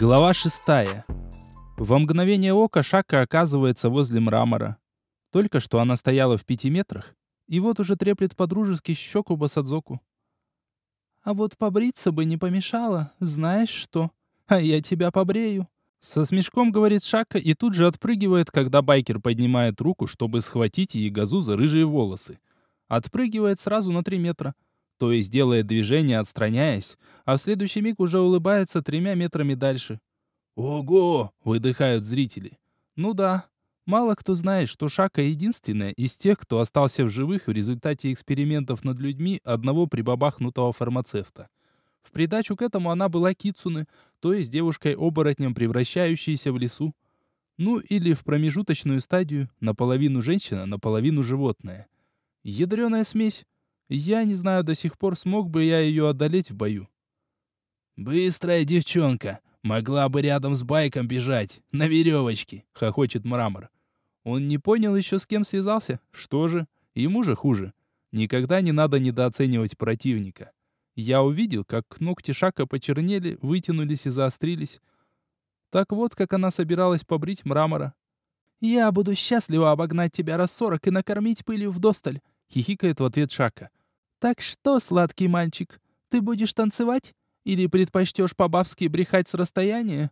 Глава шестая. Во мгновение ока Шака оказывается возле мрамора. Только что она стояла в пяти метрах, и вот уже треплет подружески щеку Басадзоку. «А вот побриться бы не помешало, знаешь что? А я тебя побрею». Со смешком говорит Шака и тут же отпрыгивает, когда байкер поднимает руку, чтобы схватить ей газу за рыжие волосы. Отпрыгивает сразу на три метра — то есть делает движение, отстраняясь, а в следующий миг уже улыбается тремя метрами дальше. «Ого!» — выдыхают зрители. Ну да, мало кто знает, что Шака единственная из тех, кто остался в живых в результате экспериментов над людьми одного прибабахнутого фармацевта. В придачу к этому она была кицуны, то есть девушкой-оборотнем, превращающейся в лесу. Ну или в промежуточную стадию, наполовину женщина, наполовину животное. Ядреная смесь. Я не знаю до сих пор, смог бы я ее одолеть в бою. «Быстрая девчонка! Могла бы рядом с байком бежать, на веревочке!» — хохочет мрамор. Он не понял еще, с кем связался. Что же? Ему же хуже. Никогда не надо недооценивать противника. Я увидел, как ногти Шака почернели, вытянулись и заострились. Так вот, как она собиралась побрить мрамора. «Я буду счастлива обогнать тебя раз сорок и накормить пылью вдосталь», — хихикает в ответ Шака. «Так что, сладкий мальчик, ты будешь танцевать? Или предпочтешь по-бабски брехать с расстояния?»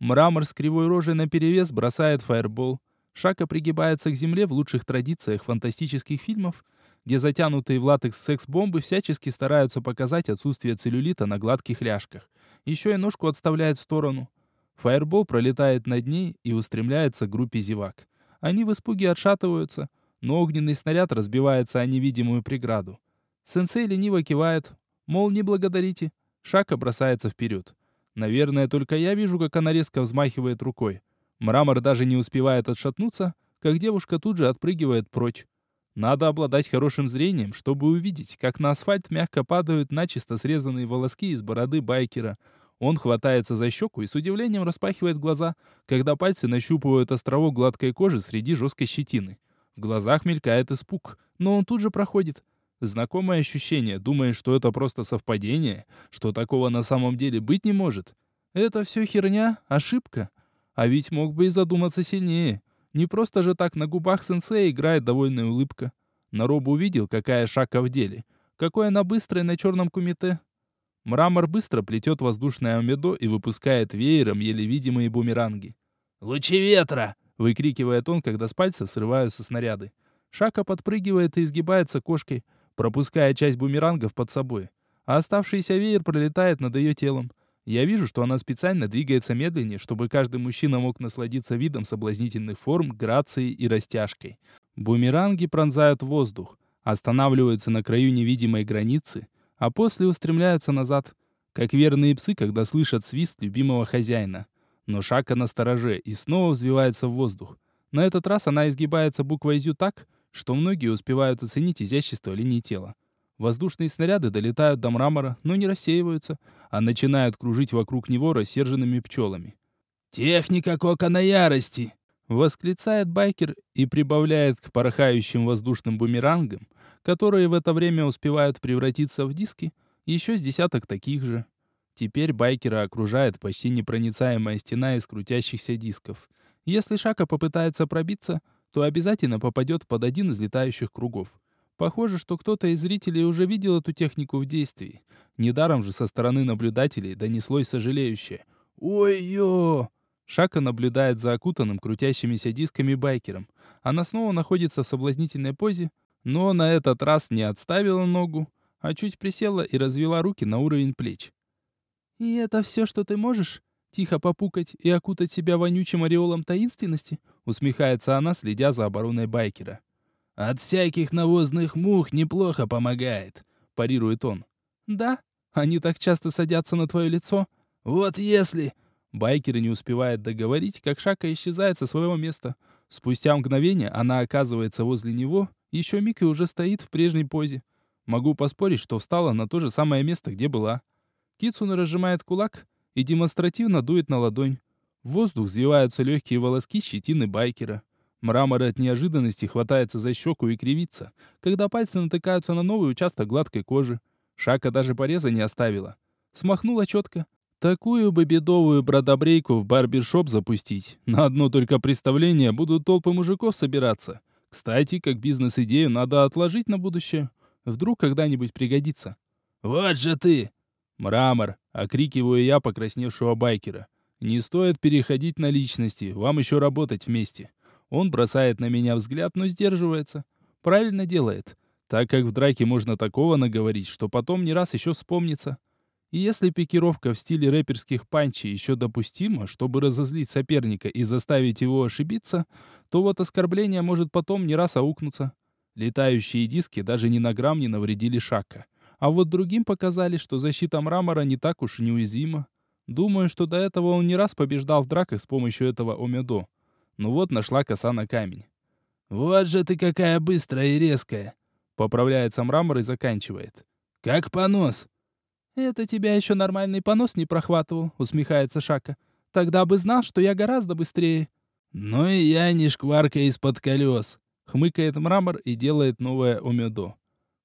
Мрамор с кривой рожей наперевес бросает фаербол. Шака пригибается к земле в лучших традициях фантастических фильмов, где затянутые в латекс секс-бомбы всячески стараются показать отсутствие целлюлита на гладких ляжках. Еще и ножку отставляет в сторону. Фаербол пролетает над ней и устремляется к группе зевак. Они в испуге отшатываются, но огненный снаряд разбивается о невидимую преграду. Сенсей лениво кивает, мол, не благодарите. Шака бросается вперед. Наверное, только я вижу, как она резко взмахивает рукой. Мрамор даже не успевает отшатнуться, как девушка тут же отпрыгивает прочь. Надо обладать хорошим зрением, чтобы увидеть, как на асфальт мягко падают начисто срезанные волоски из бороды байкера. Он хватается за щеку и с удивлением распахивает глаза, когда пальцы нащупывают островок гладкой кожи среди жесткой щетины. В глазах мелькает испуг, но он тут же проходит. Знакомое ощущение, думаешь, что это просто совпадение, что такого на самом деле быть не может. Это все херня, ошибка. А ведь мог бы и задуматься сильнее. Не просто же так на губах сенсея играет довольная улыбка. Нароб увидел, какая шака в деле. Какой она быстрая на черном кумите. Мрамор быстро плетет воздушное амедо и выпускает веером еле видимые бумеранги. «Лучи ветра!» — выкрикивает он, когда с пальцев срываются снаряды. Шака подпрыгивает и изгибается кошкой, пропуская часть бумерангов под собой. А оставшийся веер пролетает над ее телом. Я вижу, что она специально двигается медленнее, чтобы каждый мужчина мог насладиться видом соблазнительных форм, грацией и растяжкой. Бумеранги пронзают воздух, останавливаются на краю невидимой границы, а после устремляются назад, как верные псы, когда слышат свист любимого хозяина. Но Шака на стороже и снова взвивается в воздух. На этот раз она изгибается буквой «зю» так, что многие успевают оценить изящество линии тела. Воздушные снаряды долетают до мрамора, но не рассеиваются, а начинают кружить вокруг него рассерженными пчелами. «Техника кокона ярости!» — восклицает байкер и прибавляет к порхающим воздушным бумерангам, которые в это время успевают превратиться в диски, еще с десяток таких же. Теперь байкера окружает почти непроницаемая стена из крутящихся дисков. Если Шака попытается пробиться — то обязательно попадет под один из летающих кругов. Похоже, что кто-то из зрителей уже видел эту технику в действии. Недаром же со стороны наблюдателей донеслось сожалеющее. «Ой-ё!» Шака наблюдает за окутанным крутящимися дисками байкером. Она снова находится в соблазнительной позе, но на этот раз не отставила ногу, а чуть присела и развела руки на уровень плеч. «И это все, что ты можешь?» Тихо попукать и окутать себя вонючим ореолом таинственности? Усмехается она, следя за обороной байкера. «От всяких навозных мух неплохо помогает», — парирует он. «Да? Они так часто садятся на твое лицо?» «Вот если...» Байкер не успевает договорить, как Шака исчезает со своего места. Спустя мгновение она оказывается возле него, еще миг и уже стоит в прежней позе. Могу поспорить, что встала на то же самое место, где была. Кицуна разжимает кулак, и демонстративно дует на ладонь. В воздух взвиваются легкие волоски щетины байкера. Мрамор от неожиданности хватается за щеку и кривится, когда пальцы натыкаются на новый участок гладкой кожи. Шака даже пореза не оставила. Смахнула четко. Такую бы бедовую бродобрейку в барбершоп запустить. На одно только представление будут толпы мужиков собираться. Кстати, как бизнес-идею надо отложить на будущее. Вдруг когда-нибудь пригодится. «Вот же ты!» «Мрамор!» — окрикиваю я покрасневшего байкера. «Не стоит переходить на личности, вам еще работать вместе». Он бросает на меня взгляд, но сдерживается. Правильно делает, так как в драке можно такого наговорить, что потом не раз еще вспомнится. И если пикировка в стиле рэперских панчей еще допустима, чтобы разозлить соперника и заставить его ошибиться, то вот оскорбление может потом не раз аукнуться. Летающие диски даже ни на грамм не навредили Шака. А вот другим показали, что защита мрамора не так уж неуязвима. Думаю, что до этого он не раз побеждал в драках с помощью этого омедо. Ну вот нашла коса на камень. «Вот же ты какая быстрая и резкая!» Поправляется мрамор и заканчивает. «Как понос!» «Это тебя еще нормальный понос не прохватывал», — усмехается Шака. «Тогда бы знал, что я гораздо быстрее». «Ну и я не шкварка из-под колес», — хмыкает мрамор и делает новое омедо.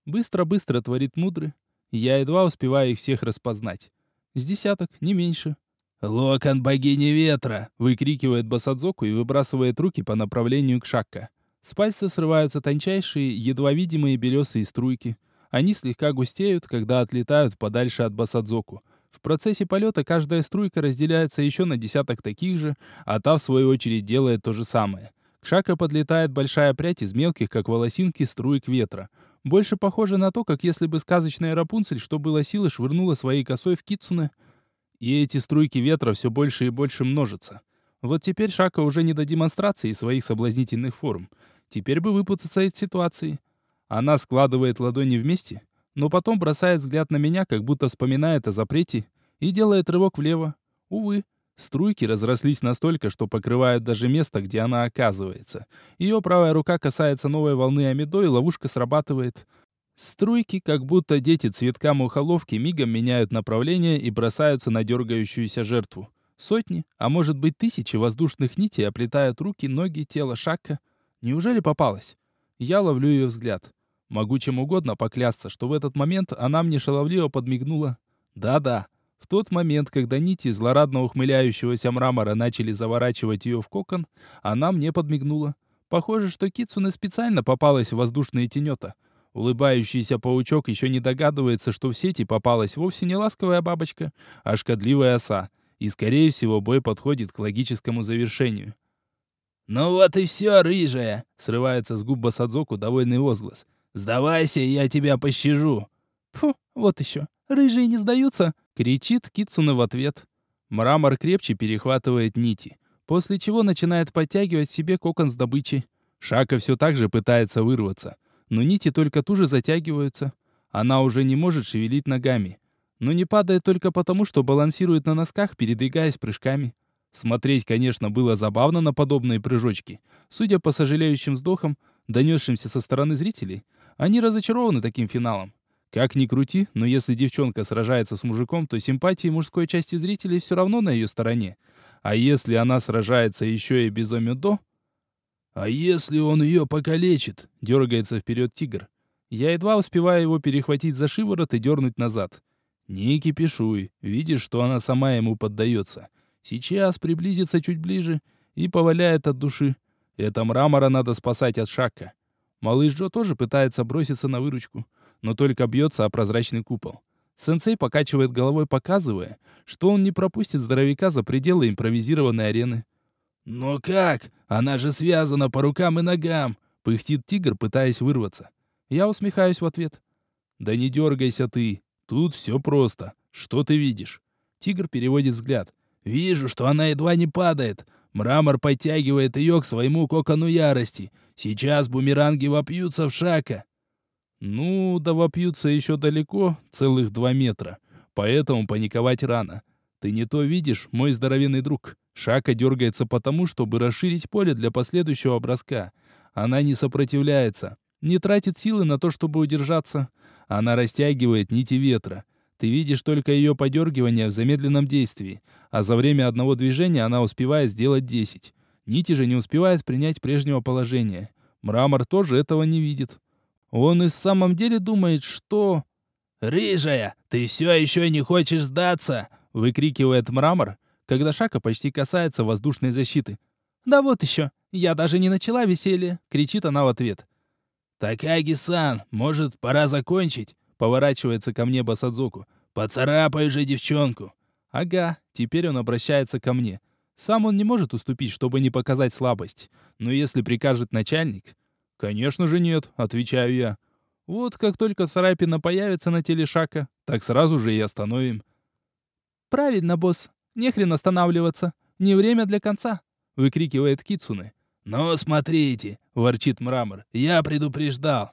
Быстро-быстро творит мудрый. Я едва успеваю их всех распознать. С десяток, не меньше. «Локон богини ветра!» — выкрикивает Басадзоку и выбрасывает руки по направлению к Шакка. С пальца срываются тончайшие, едва видимые белесые струйки — они слегка густеют, когда отлетают подальше от Басадзоку. В процессе полета каждая струйка разделяется еще на десяток таких же, а та, в свою очередь, делает то же самое. К шака подлетает большая прядь из мелких, как волосинки, струек ветра. Больше похоже на то, как если бы сказочная Рапунцель, что было силы, швырнула своей косой в Кицуне. И эти струйки ветра все больше и больше множатся. Вот теперь Шака уже не до демонстрации своих соблазнительных форм. Теперь бы выпутаться из ситуации. Она складывает ладони вместе, но потом бросает взгляд на меня, как будто вспоминает о запрете, и делает рывок влево. Увы, струйки разрослись настолько, что покрывают даже место, где она оказывается. Ее правая рука касается новой волны амидо, и ловушка срабатывает. Струйки, как будто дети цветка мухоловки, мигом меняют направление и бросаются на дергающуюся жертву. Сотни, а может быть тысячи воздушных нитей оплетают руки, ноги, тело Шака. Неужели попалась? Я ловлю ее взгляд. Могу чем угодно поклясться, что в этот момент она мне шаловливо подмигнула. Да-да, в тот момент, когда нити злорадно ухмыляющегося мрамора начали заворачивать ее в кокон, она мне подмигнула. Похоже, что Кицуне специально попалась в воздушные тенета. Улыбающийся паучок еще не догадывается, что в сети попалась вовсе не ласковая бабочка, а шкодливая оса. И, скорее всего, бой подходит к логическому завершению. «Ну вот и все, рыжая!» — срывается с губ Басадзоку довольный возглас. Сдавайся, я тебя пощажу!» «Фу, вот еще. Рыжие не сдаются!» — кричит Кицуна в ответ. Мрамор крепче перехватывает нити, после чего начинает подтягивать себе кокон с добычей. Шака все так же пытается вырваться, но нити только туже затягиваются. Она уже не может шевелить ногами, но не падает только потому, что балансирует на носках, передвигаясь прыжками. Смотреть, конечно, было забавно на подобные прыжочки. Судя по сожалеющим вздохам, донесшимся со стороны зрителей, они разочарованы таким финалом. Как ни крути, но если девчонка сражается с мужиком, то симпатии мужской части зрителей все равно на ее стороне. А если она сражается еще и без Омедо? «А если он ее покалечит?» — дергается вперед тигр. Я едва успеваю его перехватить за шиворот и дернуть назад. Не кипишуй, видишь, что она сама ему поддается. Сейчас приблизится чуть ближе и поваляет от души. Это мрамора надо спасать от шака. Малыш Джо тоже пытается броситься на выручку, но только бьется о прозрачный купол. Сенсей покачивает головой, показывая, что он не пропустит здоровяка за пределы импровизированной арены. «Но как? Она же связана по рукам и ногам!» — пыхтит тигр, пытаясь вырваться. Я усмехаюсь в ответ. «Да не дергайся ты. Тут все просто. Что ты видишь?» Тигр переводит взгляд. «Вижу, что она едва не падает. Мрамор подтягивает ее к своему кокону ярости. Сейчас бумеранги вопьются в шака. Ну, да вопьются еще далеко, целых два метра. Поэтому паниковать рано. Ты не то видишь, мой здоровенный друг. Шака дергается потому, чтобы расширить поле для последующего броска. Она не сопротивляется, не тратит силы на то, чтобы удержаться. Она растягивает нити ветра. Ты видишь только ее подергивание в замедленном действии, а за время одного движения она успевает сделать 10. Нити же не успевает принять прежнего положения. Мрамор тоже этого не видит. Он и в самом деле думает, что... «Рыжая, ты все еще не хочешь сдаться?» — Выкрикивает мрамор, когда Шака почти касается воздушной защиты. «Да вот еще, я даже не начала веселье!» — кричит она в ответ. «Такаги-сан, может, пора закончить?» — поворачивается ко мне Басадзоку. «Поцарапай же девчонку!» «Ага, теперь он обращается ко мне. Сам он не может уступить, чтобы не показать слабость. Но если прикажет начальник...» «Конечно же нет», — отвечаю я. «Вот как только царапина появится на теле Шака, так сразу же и остановим». «Правильно, босс. Не хрен останавливаться. Не время для конца», — выкрикивает Кицуне. «Ну, смотрите», — ворчит Мрамор, — «я предупреждал».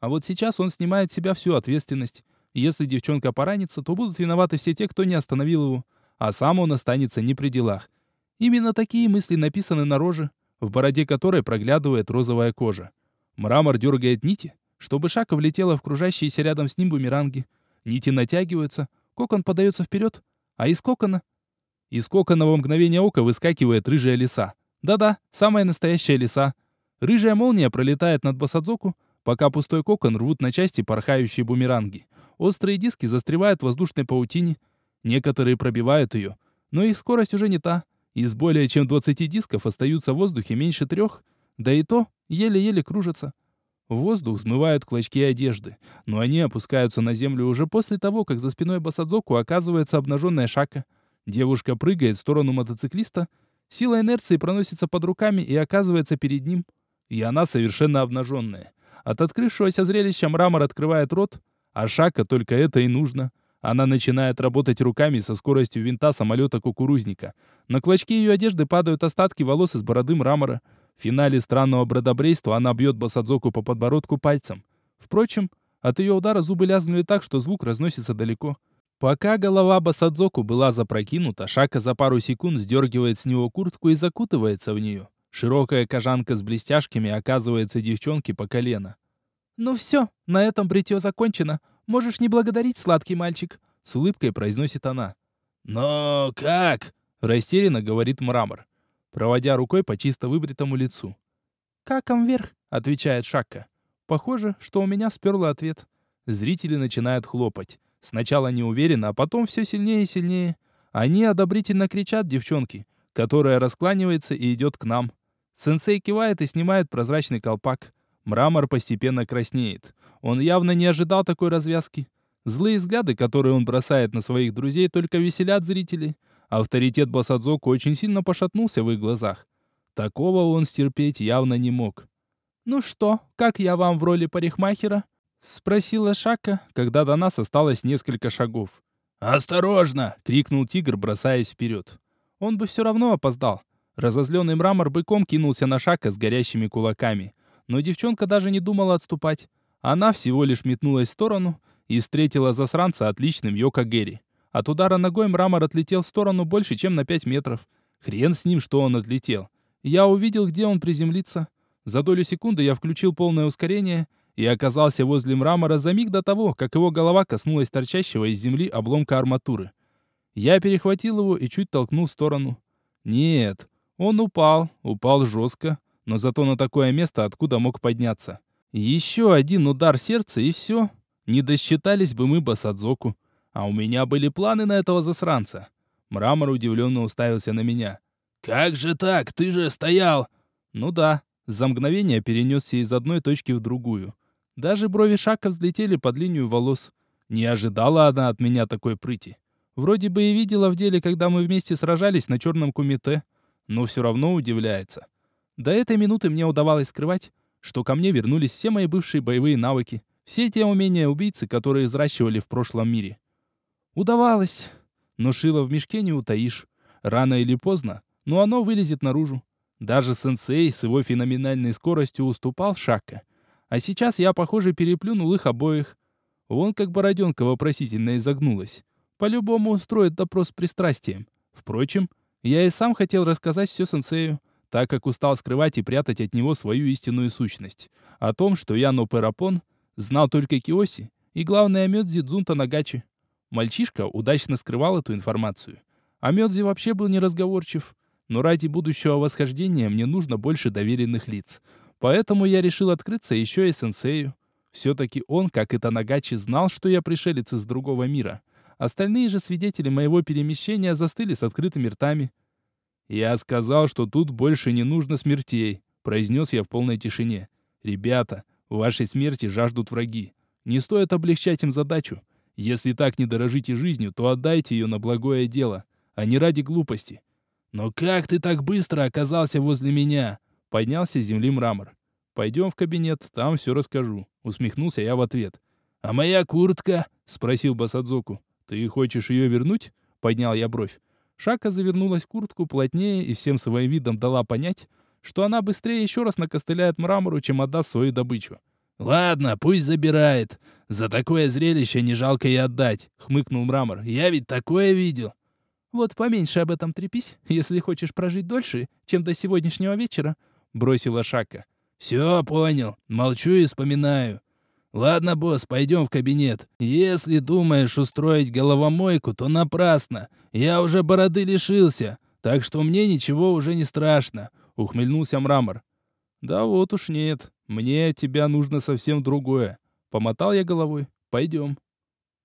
А вот сейчас он снимает с себя всю ответственность. Если девчонка поранится, то будут виноваты все те, кто не остановил его, а сам он останется не при делах. Именно такие мысли написаны на роже, в бороде которой проглядывает розовая кожа. Мрамор дергает нити, чтобы шака влетела в кружащиеся рядом с ним бумеранги. Нити натягиваются, кокон подается вперед, а из кокона... Из кокона во мгновение ока выскакивает рыжая лиса. Да-да, самая настоящая лиса. Рыжая молния пролетает над Басадзоку, пока пустой кокон рвут на части порхающие бумеранги. Острые диски застревают в воздушной паутине. Некоторые пробивают ее, но их скорость уже не та. Из более чем 20 дисков остаются в воздухе меньше трех, да и то еле-еле кружатся. В воздух взмывают клочки одежды, но они опускаются на землю уже после того, как за спиной Басадзоку оказывается обнаженная шака. Девушка прыгает в сторону мотоциклиста, сила инерции проносится под руками и оказывается перед ним. И она совершенно обнаженная. От открывшегося зрелища мрамор открывает рот, а шака только это и нужно. Она начинает работать руками со скоростью винта самолета-кукурузника. На клочки ее одежды падают остатки волос из бороды мрамора. В финале странного бродобрейства она бьет Басадзоку по подбородку пальцем. Впрочем, от ее удара зубы лязгнули так, что звук разносится далеко. Пока голова Басадзоку была запрокинута, Шака за пару секунд сдергивает с него куртку и закутывается в нее. Широкая кожанка с блестяшками оказывается девчонке по колено. «Ну все, на этом бритье закончено. Можешь не благодарить, сладкий мальчик», — с улыбкой произносит она. «Но как?» — растерянно говорит мрамор проводя рукой по чисто выбритому лицу. «Каком вверх?» — отвечает Шакка. Похоже, что у меня сперло ответ. Зрители начинают хлопать. Сначала неуверенно, а потом все сильнее и сильнее. Они одобрительно кричат девчонке, которая раскланивается и идет к нам. Сенсей кивает и снимает прозрачный колпак. Мрамор постепенно краснеет. Он явно не ожидал такой развязки. Злые взгляды, которые он бросает на своих друзей, только веселят зрителей. Авторитет Басадзоку очень сильно пошатнулся в их глазах. Такого он стерпеть явно не мог. «Ну что, как я вам в роли парикмахера?» — спросила Шака, когда до нас осталось несколько шагов. «Осторожно!» — крикнул тигр, бросаясь вперед. Он бы все равно опоздал. Разозленный мрамор быком кинулся на Шака с горящими кулаками. Но девчонка даже не думала отступать. Она всего лишь метнулась в сторону и встретила засранца отличным Йока Герри. От удара ногой мрамор отлетел в сторону больше, чем на 5 метров. Хрен с ним, что он отлетел. Я увидел, где он приземлится. За долю секунды я включил полное ускорение и оказался возле мрамора за миг до того, как его голова коснулась торчащего из земли обломка арматуры. Я перехватил его и чуть толкнул в сторону. Нет, он упал, упал жестко, но зато на такое место, откуда мог подняться. Еще один удар сердца и все. Не досчитались бы мы Басадзоку. А у меня были планы на этого засранца. Мрамор удивленно уставился на меня. «Как же так? Ты же стоял!» «Ну да». За мгновение перенесся из одной точки в другую. Даже брови Шака взлетели под линию волос. Не ожидала она от меня такой прыти. Вроде бы и видела в деле, когда мы вместе сражались на черном кумите, но все равно удивляется. До этой минуты мне удавалось скрывать, что ко мне вернулись все мои бывшие боевые навыки, все те умения убийцы, которые взращивали в прошлом мире. Удавалось. Но шило в мешке не утаишь. Рано или поздно, но оно вылезет наружу. Даже сенсей с его феноменальной скоростью уступал Шака. А сейчас я, похоже, переплюнул их обоих. Вон как бороденка вопросительно изогнулась. По-любому устроит допрос с пристрастием. Впрочем, я и сам хотел рассказать все сенсею, так как устал скрывать и прятать от него свою истинную сущность. О том, что я Ноперапон, знал только Киоси и, главное, Мёдзи Дзунта Нагачи. Мальчишка удачно скрывал эту информацию. А Мёдзи вообще был неразговорчив. Но ради будущего восхождения мне нужно больше доверенных лиц. Поэтому я решил открыться еще и сенсею. Все-таки он, как и Танагачи, знал, что я пришелец из другого мира. Остальные же свидетели моего перемещения застыли с открытыми ртами. «Я сказал, что тут больше не нужно смертей», — произнес я в полной тишине. «Ребята, вашей смерти жаждут враги. Не стоит облегчать им задачу. Если так не дорожите жизнью, то отдайте ее на благое дело, а не ради глупости». «Но как ты так быстро оказался возле меня?» — поднялся с земли мрамор. «Пойдем в кабинет, там все расскажу», — усмехнулся я в ответ. «А моя куртка?» — спросил Басадзоку. «Ты хочешь ее вернуть?» — поднял я бровь. Шака завернулась в куртку плотнее и всем своим видом дала понять, что она быстрее еще раз накостыляет мрамору, чем отдаст свою добычу. «Ладно, пусть забирает. За такое зрелище не жалко и отдать», — хмыкнул мрамор. «Я ведь такое видел». «Вот поменьше об этом трепись, если хочешь прожить дольше, чем до сегодняшнего вечера», — бросила Шака. «Все, понял. Молчу и вспоминаю. «Ладно, босс, пойдем в кабинет. Если думаешь устроить головомойку, то напрасно. Я уже бороды лишился, так что мне ничего уже не страшно», — ухмыльнулся мрамор. «Да вот уж нет. Мне от тебя нужно совсем другое». Помотал я головой. «Пойдем».